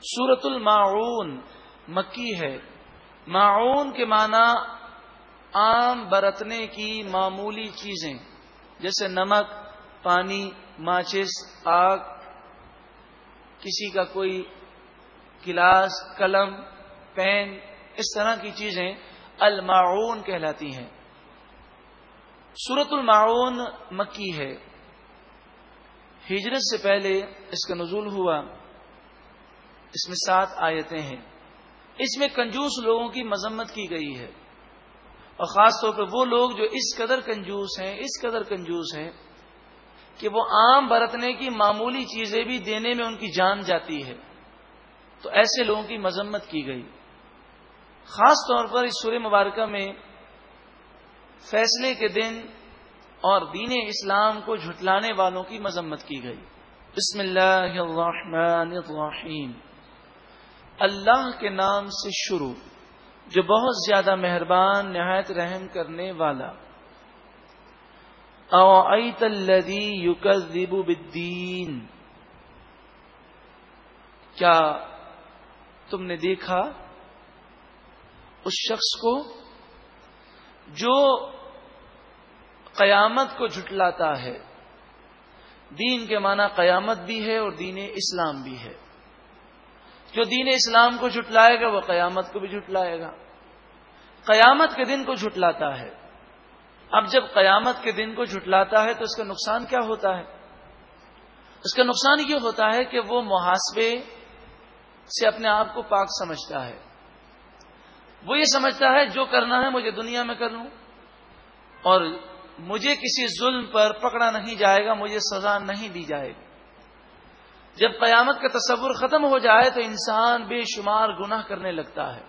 سورت المعون مکی ہے۔ معون کے معنی عام برتنے کی معمولی چیزیں، جیسے نمک، پانی، ماچس، آگ، کسی کا کوئی گلاس، قلم، پین، اس طرح کی چیزیں المعون کہلاتی ہیں۔ سورت المعون مکی ہے۔ ہجرت سے پہلے اس کا نزول ہوا۔ اس میں سات آیتیں ہیں۔ اس میں کنجوس لوگوں کی مذمت کی گئی ہے۔ اور خاص طور پہ وہ لوگ جو اس قدر کنجوس ہیں، اس قدر کنجوس ہیں کہ وہ عام برتنے کی معمولی چیزیں بھی دینے میں ان کی جان جاتی ہے۔ تو ایسے لوگوں کی مذمت کی گئی۔ خاص طور پر اس سورہ مبارکہ میں فیصلے کے دن اور دین اسلام کو جھٹلانے والوں کی مذمت کی گئی۔ بسم اللہ الرحمن الرحیم۔ اللہ کے نام سے شروع، جو بہت زیادہ مہربان، نہایت رحم کرنے والا۔ اوعیت الذی یکذب بالدین۔ کیا تم نے دیکھا اس شخص کو جو قیامت کو جھٹلاتا ہے؟ دین کے معنی قیامت بھی ہے اور دین اسلام بھی ہے۔ جو دین اسلام کو جھٹلائے گا وہ قیامت کو بھی جھٹلائے گا۔ قیامت کے دن کو جھٹلاتا ہے۔ اب جب قیامت کے دن کو جھٹلاتا ہے تو اس کا نقصان کیا ہوتا ہے؟ اس کا نقصان یہ ہوتا ہے کہ وہ محاسبے سے اپنے آپ کو پاک سمجھتا ہے۔ وہ یہ سمجھتا ہے، جو کرنا ہے مجھے دنیا میں کر لوں۔ اور مجھے کسی ظلم پر پکڑا نہیں جائے گا، مجھے سزا نہیں دی جائے گی۔ جب قیامت کا تصور ختم ہو جائے تو انسان بے شمار گناہ کرنے لگتا ہے۔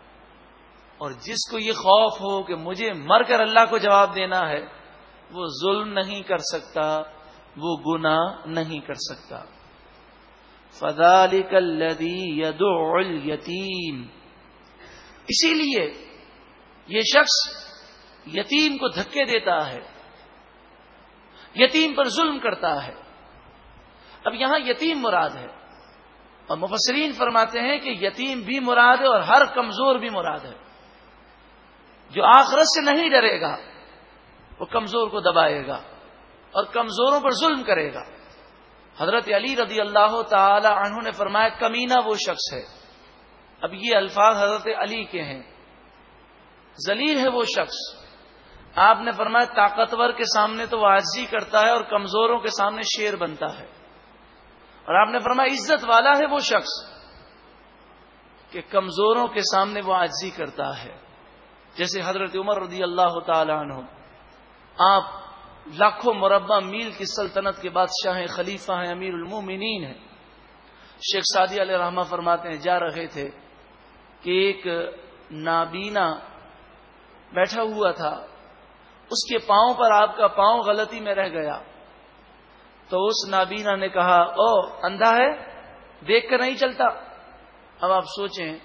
اور جس کو یہ خوف ہو کہ مجھے مر کر اللہ کو جواب دینا ہے، وہ ظلم نہیں کر سکتا، وہ گنا نہیں کر سکتا۔ فضال کلدی یتیم اسی لیے یہ شخص یتیم کو دھکے دیتا ہے، یتیم پر ظلم کرتا ہے۔ اب یہاں یتیم مراد ہے۔ اور مفسرین فرماتے ہیں کہ یتیم بھی مراد ہے اور ہر کمزور بھی مراد ہے۔ جو آخرت سے نہیں ڈرے گا، وہ کمزور کو دبائے گا اور کمزوروں پر ظلم کرے گا۔ حضرت علی رضی اللہ تعالی عنہ نے فرمایا، کمینہ وہ شخص ہے۔ اب یہ الفاظ حضرت علی کے ہیں۔ ذلیل ہے وہ شخص۔ آپ نے فرمایا، طاقتور کے سامنے تو وہ کرتا ہے اور کمزوروں کے سامنے شیر بنتا ہے۔ اور آپ نے فرمایا عزت والا ہے وہ شخص کہ کمزوروں کے سامنے وہ آجزی کرتا ہے۔ جیسے حضرت عمر رضی اللہ تعالی عنہ، آپ لاکھوں مربع میل کی سلطنت کے بادشاہ ہیں، خلیفہ ہیں، امیر المومنین ہیں۔ شیخ سعدی علیہ رحمہ فرماتے ہیں، جا رہے تھے کہ ایک نابینا بیٹھا ہوا تھا، اس کے پاؤں پر آپ کا پاؤں غلطی میں رہ گیا۔ تو اس نابینا نے کہا او اندھا ہے، دیکھ کر نہیں چلتا. اب آپ سوچیں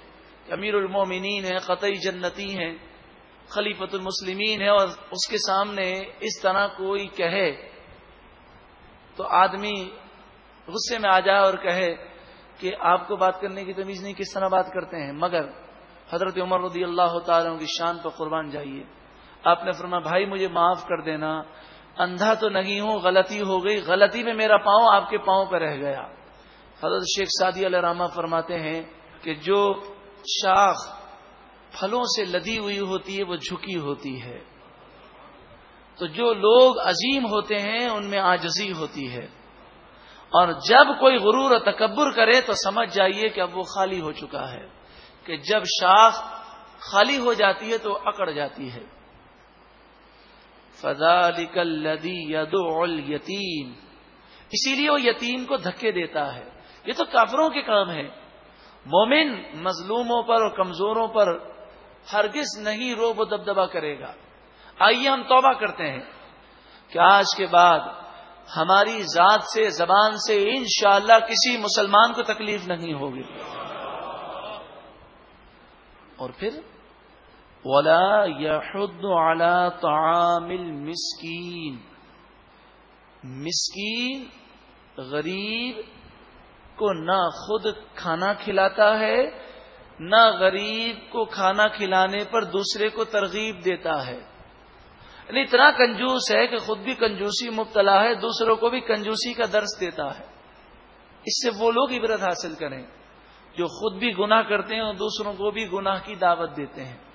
کہ امیر المومنین ہے قطعی جنتی ہیں خلیفت المسلمین ہے اور اس کے سامنے اس طرح کوئی کہے تو آدمی غصے میں آ جائے اور کہے کہ آپ کو بات کرنے کی تمیز نہیں، کس طرح بات کرتے ہیں؟ مگر حضرت عمر رضی اللہ تعالیٰ کی شان پر قربان جائیے۔ آپ نے فرما بھائی، مجھے معاف کر دینا اندھا تو نہیں ہوں، غلطی ہو گئی۔ غلطی میں میرا پاؤں آپ کے پاؤں پہ رہ گیا۔ حضرت شیخ سعدی علیہ رامہ فرماتے ہیں کہ جو شاخ پھلوں سے لدی ہوئی ہوتی ہے، وہ جھکی ہوتی ہے۔ تو جو لوگ عظیم ہوتے ہیں، ان میں آجزی ہوتی ہے۔ اور جب کوئی غرور و تکبر کرے، تو سمجھ جائیے کہ اب وہ خالی ہو چکا ہے۔ کہ جب شاخ خالی ہو جاتی ہے، تو اکڑ جاتی ہے۔ فضالدی یتیم اسی لیے وہ یتیم کو دھکے دیتا ہے۔ یہ تو کافروں کے کام ہے مومن مظلوموں پر اور کمزوروں پر ہرگز نہیں روب و دبدبا کرے گا۔ آئیے ہم توبہ کرتے ہیں کہ آج کے بعد ہماری ذات سے، زبان سے انشاءاللہ کسی مسلمان کو تکلیف نہیں ہوگی۔ اور پھر؟ ولا يحض على طعام المسكين. مسکین غریب کو نہ خود کھانا کھلاتا ہے، نہ غریب کو کھانا کھلانے پر دوسرے کو ترغیب دیتا ہے۔ یعنی اتنا کنجوس ہے کہ خود بھی کنجوسی مبتلا ہے، دوسروں کو بھی کنجوسی کا درس دیتا ہے۔ اس سے وہ لوگ عبرت حاصل کریں جو خود بھی گناہ کرتے ہیں اور دوسروں کو بھی گناہ کی دعوت دیتے ہیں۔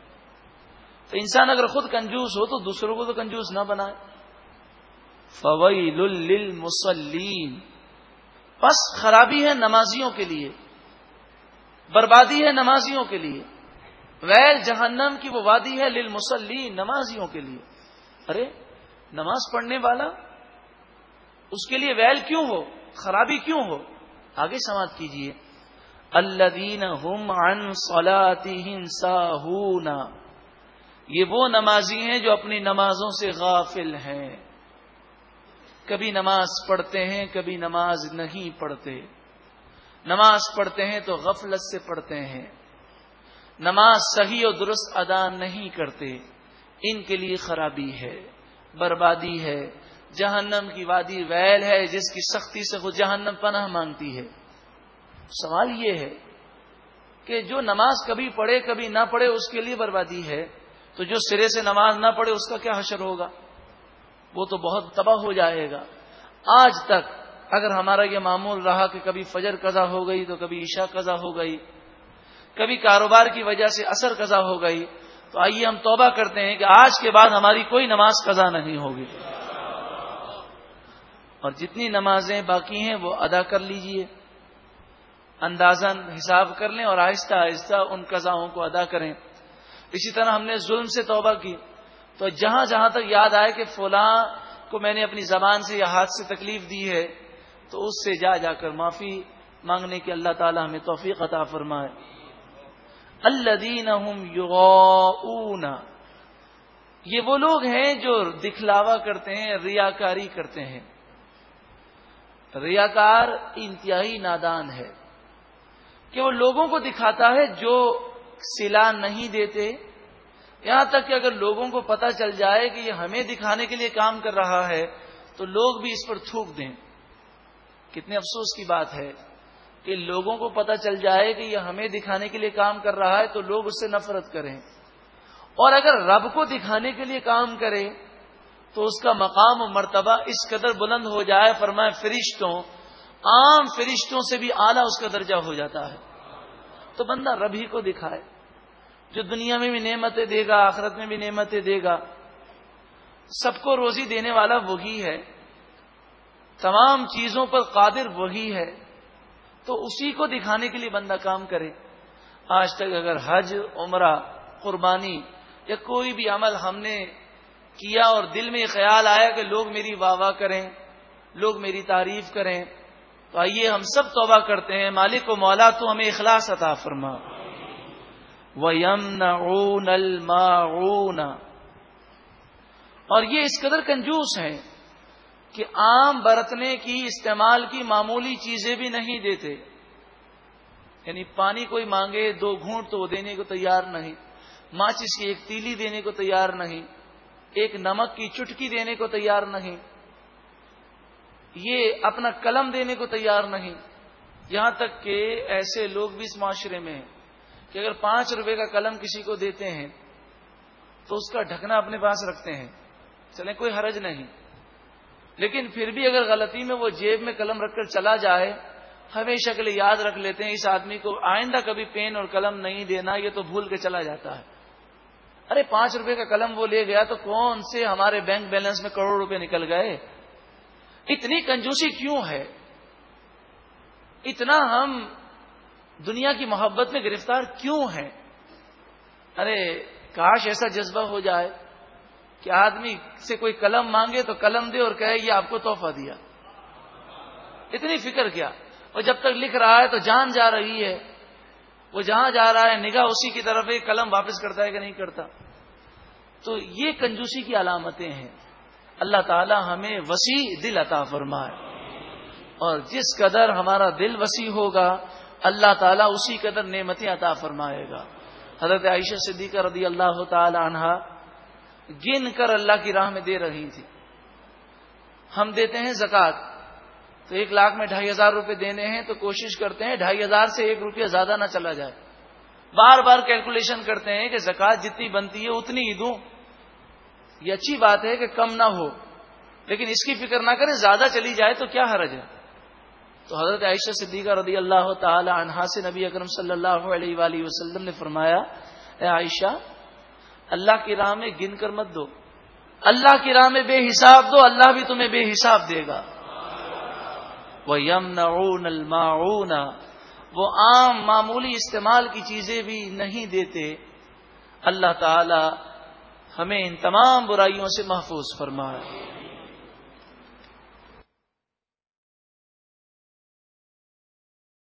تو انسان اگر خود کنجوس ہو تو دوسروں کو تو کنجوس نہ بنائے۔ فویل للمصلین بس خرابی ہے نمازیوں کے لیے۔ بربادی ہے نمازیوں کے لیے۔ ویل جہنم کی وہ وادی ہے للمصلین نمازیوں کے لیے۔ ارے، نماز پڑھنے والا اس کے لیے ویل کیوں ہو؟ خرابی کیوں ہو؟ آگے سماعت کیجیے اللہ دین ہم ساہونا یہ وہ نمازی ہیں جو اپنی نمازوں سے غافل ہیں۔ کبھی نماز پڑھتے ہیں، کبھی نماز نہیں پڑھتے۔ نماز پڑھتے ہیں تو غفلت سے پڑھتے ہیں۔ نماز صحیح و درست ادا نہیں کرتے۔ ان کے لیے خرابی ہے، بربادی ہے۔ جہنم کی وادی ویل ہے، جس کی سختی سے وہ جہنم پناہ مانگتی ہے۔ سوال یہ ہے کہ جو نماز کبھی پڑھے، کبھی نہ پڑھے، اس کے لیے بربادی ہے۔ تو جو سرے سے نماز نہ پڑھے اس کا کیا حشر ہوگا؟ وہ تو بہت تباہ ہو جائے گا۔ آج تک اگر ہمارا یہ معمول رہا کہ کبھی فجر قضا ہو گئی تو کبھی عشاء قضا ہو گئی، کبھی کاروبار کی وجہ سے اثر قضا ہو گئی، تو آئیے ہم توبہ کرتے ہیں کہ آج کے بعد ہماری کوئی نماز قضا نہیں ہوگی۔ اور جتنی نمازیں باقی ہیں وہ ادا کر لیجیے۔ اندازن حساب کر لیں اور آہستہ آہستہ ان قضاؤں کو ادا کریں۔ اسی طرح ہم نے ظلم سے توبہ کی۔ تو جہاں جہاں تک یاد آئے کہ فلاں کو میں نے اپنی زبان سے یا ہاتھ سے تکلیف دی ہے، تو اس سے جا جا کر معافی مانگنے کی اللہ تعالی ہمیں توفیق عطا فرمائے۔ اللہ یہ وہ لوگ ہیں جو دکھلاوا کرتے ہیں، ریاکاری کرتے ہیں۔ ریاکار انتہائی نادان ہے۔ کہ وہ لوگوں کو دکھاتا ہے جو سلا نہیں دیتے۔ یہاں تک کہ اگر لوگوں کو پتا چل جائے کہ یہ ہمیں دکھانے کے لیے کام کر رہا ہے، تو لوگ بھی اس پر تھوک دیں۔ کتنے افسوس کی بات ہے کہ لوگوں کو پتا چل جائے کہ یہ ہمیں دکھانے کے لیے کام کر رہا ہے، تو لوگ اس سے نفرت کریں۔ اور اگر رب کو دکھانے کے لیے کام کرے تو اس کا مقام و مرتبہ اس قدر بلند ہو جائے، فرمائے فرشتوں، عام فرشتوں سے بھی اعلیٰ اس کا درجہ ہو جاتا ہے۔ تو بندہ رب ہی کو دکھائے، جو دنیا میں بھی نعمتیں دے گا، آخرت میں بھی نعمتیں دے گا۔ سب کو روزی دینے والا وہی ہے۔ تمام چیزوں پر قادر وہی ہے۔ تو اسی کو دکھانے کے لیے بندہ کام کرے۔ آج تک اگر حج، عمرہ، قربانی یا کوئی بھی عمل ہم نے کیا اور دل میں خیال آیا کہ لوگ میری واہ واہ کریں، لوگ میری تعریف کریں تو آئیے ہم سب توبہ کرتے ہیں۔ مالک و مولا تو ہمیں اخلاص عطا فرما۔ یم اور یہ اس قدر کنجوس ہیں کہ عام برتنے کی، استعمال کی معمولی چیزیں بھی نہیں دیتے۔ یعنی پانی کوئی مانگے، دو گھونٹ تو وہ دینے کو تیار نہیں۔ ماچس کی ایک تیلی دینے کو تیار نہیں۔ ایک نمک کی چٹکی دینے کو تیار نہیں۔ یہ اپنا قلم دینے کو تیار نہیں۔ یہاں تک کہ ایسے لوگ بھی اس معاشرے میں ہیں کہ اگر پانچ روپے کا قلم کسی کو دیتے ہیں تو اس کا ڈھکنا اپنے پاس رکھتے ہیں۔ چلیں، کوئی حرج نہیں۔ لیکن پھر بھی اگر غلطی میں وہ جیب میں قلم رکھ کر چلا جائے، ہمیشہ کے لیے یاد رکھ لیتے ہیں، اس آدمی کو آئندہ کبھی پین اور قلم نہیں دینا، یہ تو بھول کے چلا جاتا ہے۔ ارے، پانچ روپے کا قلم وہ لے گیا تو کون سے ہمارے بینک بیلنس میں کروڑ روپے نکل گئے؟ اتنی کنجوسی کیوں ہے؟ اتنا ہم دنیا کی محبت میں گرفتار کیوں ہیں؟ ارے، کاش ایسا جذبہ ہو جائے کہ آدمی سے کوئی قلم مانگے تو قلم دے اور کہے، یہ آپ کو تحفہ دیا۔ اتنی فکر کیا؟ اور جب تک لکھ رہا ہے تو جان جا رہی ہے۔ وہ جہاں جا رہا ہے، نگاہ اسی کی طرف ایک قلم واپس کرتا ہے کہ نہیں کرتا؟ تو یہ کنجوسی کی علامتیں ہیں۔ اللہ تعالی ہمیں وسیع دل عطا فرمائے۔ اور جس قدر ہمارا دل وسیع ہوگا، اللہ تعالیٰ اسی قدر نعمتیں عطا فرمائے گا۔ حضرت عائشہ صدیقہ رضی اللہ تعالی عنہا گن کر اللہ کی راہ میں دے رہی تھی۔ ہم دیتے ہیں زکات تو ایک لاکھ میں ڈھائی ہزار روپے دینے ہیں تو کوشش کرتے ہیں ڈھائی ہزار سے ایک روپیہ زیادہ نہ چلا جائے۔ بار بار کیلکولیشن کرتے ہیں کہ زکات جتنی بنتی ہے اتنی ہی دوں۔ یہ اچھی بات ہے کہ کم نہ ہو، لیکن اس کی فکر نہ کریں، زیادہ چلی جائے تو کیا حرج ہے؟ تو حضرت عائشہ صدیقہ رضی اللہ تعالی عنہا سے نبی اکرم صلی اللہ علیہ وآلہ وسلم نے فرمایا، اے عائشہ، اللہ کی راہ میں گن کر مت دو۔ اللہ کی راہ میں بے حساب دو، اللہ بھی تمہیں بے حساب دے گا۔ وہ یم نعون وہ عام معمولی استعمال کی چیزیں بھی نہیں دیتے۔ اللہ تعالی ہمیں ان تمام برائیوں سے محفوظ فرمائے۔